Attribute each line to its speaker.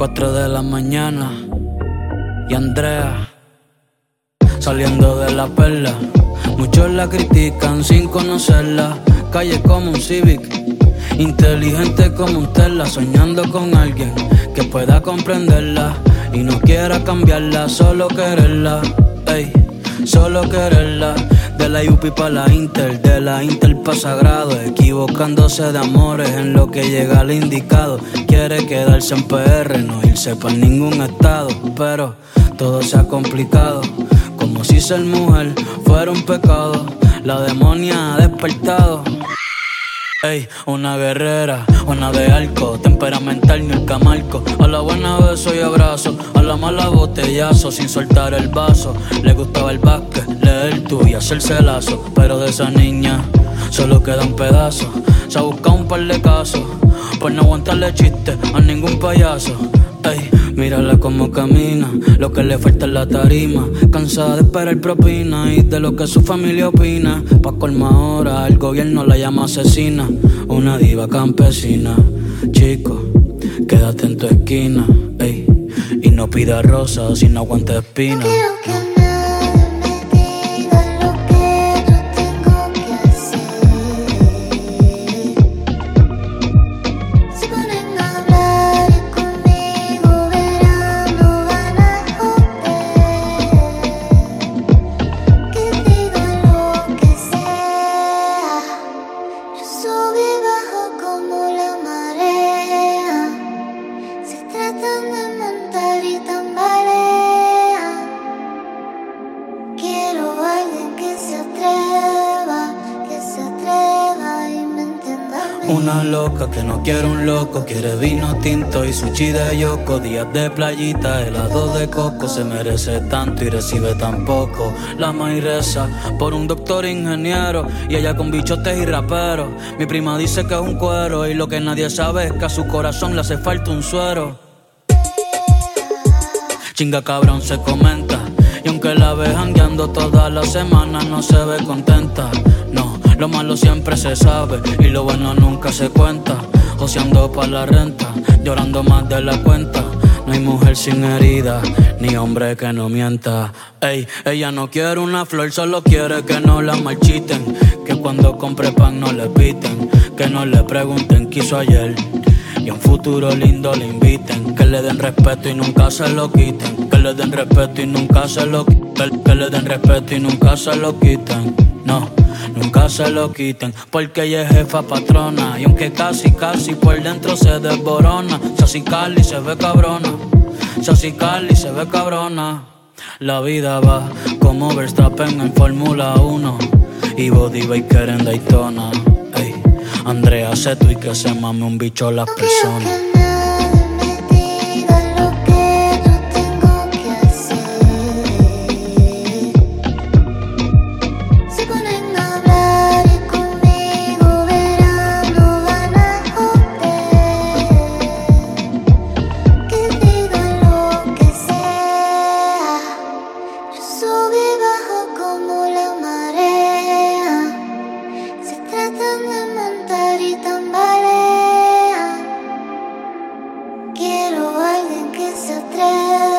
Speaker 1: 4 de la mañana y Andrea saliendo de la perla. Muchos la critican sin conocerla. Calle como un Civic, inteligente como un Tesla, soñando con alguien que pueda comprenderla y no quiera cambiarla, solo quererla. Ey, solo quererla. De la UP para la Inter, de la Inter para Sagrado, equivocándose de amores en lo que llega al indicado. Quiere quedarse en PR, no irse para ningún estado, pero todo se ha complicado. Como si ser mujer fuera un pecado, la demonia ha despertado. Ey, una guerrera, una de arco, temperamental ni el camarco. A la buena beso y abrazo, a la mala botellazo, sin soltar el vaso. Le gustaba el básquet, leer tú y hacerse lazo. Pero de esa niña solo queda un pedazo. Se ha buscado un par de casos, por no aguantarle chiste a ningún payaso. Ey, mírala como camina, lo que le falta es la tarima. Cansada de esperar propina y de lo que su familia opina. Pa' colma ahora, el gobierno la llama asesina. Una diva campesina. Chico, quédate en tu esquina, ey. Y no pida rosas si no aguanta espina. Una loca que no quiere un loco, quiere vino tinto y sushi de yoko. Días de playita, helado de coco, se merece tanto y recibe tan poco. La reza por un doctor ingeniero y ella con bichotes y raperos. Mi prima dice que es un cuero y lo que nadie sabe es que a su corazón le hace falta un suero. Chinga cabrón se comenta y aunque la ve jangueando todas las semanas no se ve contenta. Lo malo siempre se sabe y lo bueno nunca se cuenta. Joseando pa' la renta, llorando más de la cuenta. No hay mujer sin herida, ni hombre que no mienta. Ey, ella no quiere una flor, solo quiere que no la marchiten. Que cuando compre pan no le piten. Que no le pregunten qué hizo ayer. Y un futuro lindo le inviten. Que le den respeto y nunca se lo quiten. Que le den respeto y nunca se lo quiten. Que le den respeto y nunca se lo quiten. No nunca se lo quiten, porque ella es jefa patrona. Y aunque casi, casi por dentro se desborona, Sassy Cali se ve cabrona, Sassy Cali se ve cabrona. La vida va como Verstappen en Fórmula 1 y Body Baker en Daytona. Ey, Andrea Seto y que se mame un bicho las personas.
Speaker 2: Que sea.